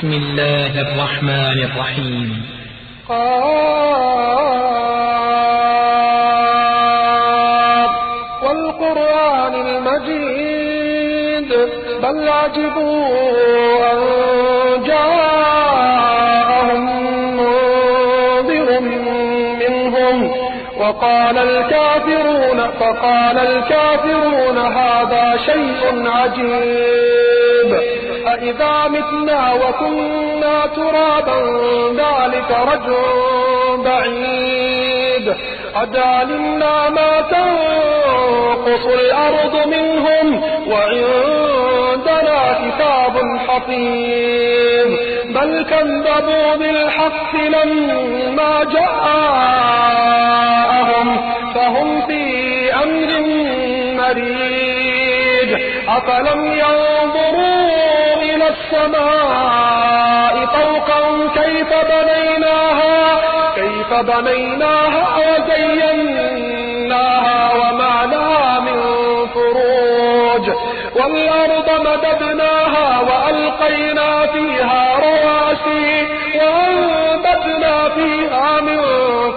بسم الله الرحمن الرحيم. قاف. والقرآن المجيد. بل عجبوا أن جاءهم منذر منهم. وقال الكافرون فقال الكافرون هذا شيء عجيب. أَإِذَا مِتْنَا وَكُنَّا تُرَابًا ذَلِكَ رَجْعٌ بَعِيدٌ قد علمنا ما تنقص الأرض منهم وعندنا كتاب حفيظ بل كذبوا بالحق لما جاءهم فهم في أمر مريج أفلم ينظروا السماء طوقا كيف بنيناها؟ كيف بنيناها وزيناها؟ وما لها من فروج. والأرض مددناها وألقينا فيها رواسي وأنبتنا فيها من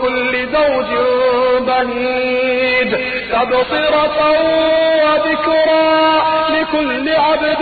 كل زوج بهيد تبصرة وذكرى لكل عبد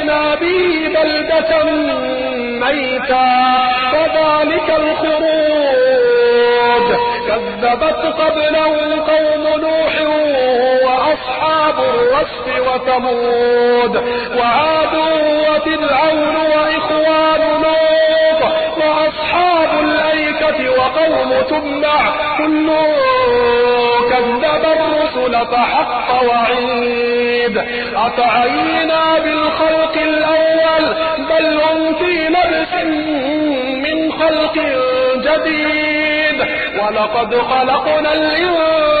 كلبة ميتا فذلك الخروج. كذبت قبلهم قوم نوح وأصحاب الرس وثمود وعاد وفرعون وإخوان وقوم تبع كل كذب الرسل فحق وعيد. أتعينا بالخلق الأول؟ بل هم في لبس من خلق جديد. ولقد خلقنا الإنسان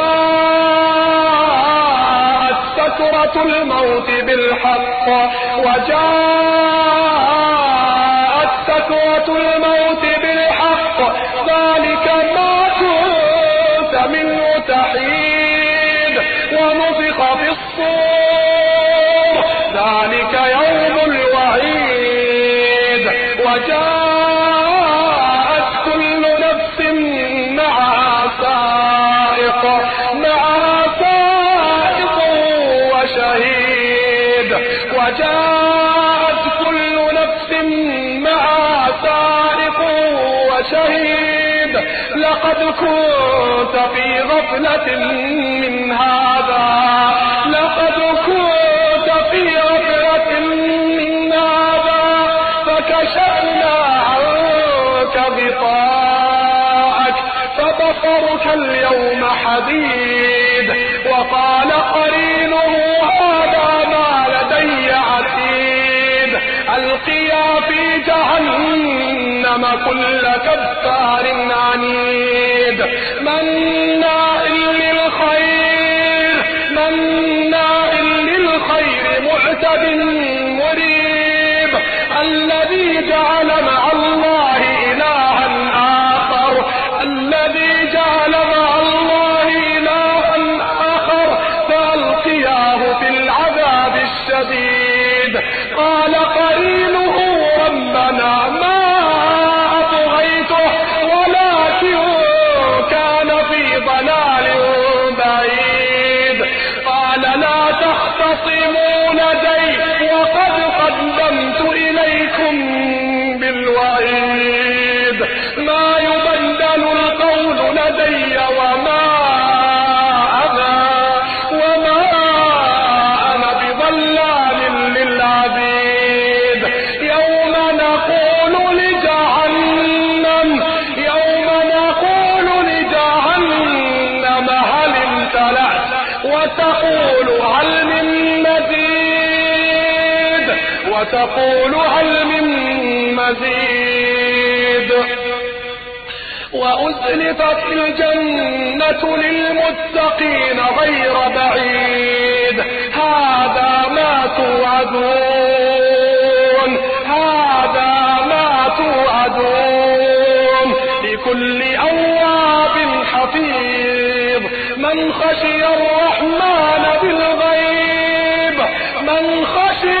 الموت بالحق. وجاءت سكرة الموت بالحق. ذلك ما كنت منه تحيد. ونفخ في الصور. ذلك يوم الوعيد. وجاء شهيد. لقد كنت في غفلة من هذا. لقد كنت في غفلة من هذا. فكشفنا عنك غطاءك فبصرك اليوم حديد. وقال قرينه القيا في جهنم كل كفار تقول هل من مزيد؟ وتقول هل من مزيد؟ وأزلفت الجنة للمتقين غير بعيد. هذا ما توعدون. هذا ما توعدون. لكل من خشي الرحمن بالغيب من خشي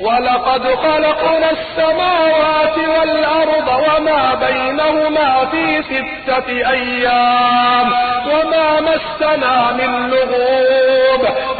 وَلَقَدْ خَلَقْنَا السَّمَاوَاتِ وَالْأَرْضَ وَمَا بَيْنَهُمَا فِي سِتَّةِ أَيَّامٍ وَمَا مَسَّنَا مِن لُّغُوبٍ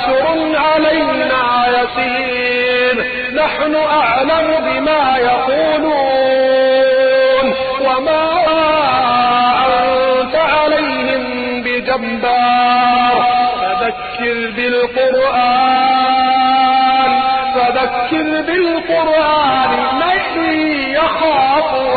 حشر علينا يسير. نحن أعلم بما يقولون. وما أنت عليهم بجبار. فذكر بالقرآن. فذكر بالقرآن من يخافون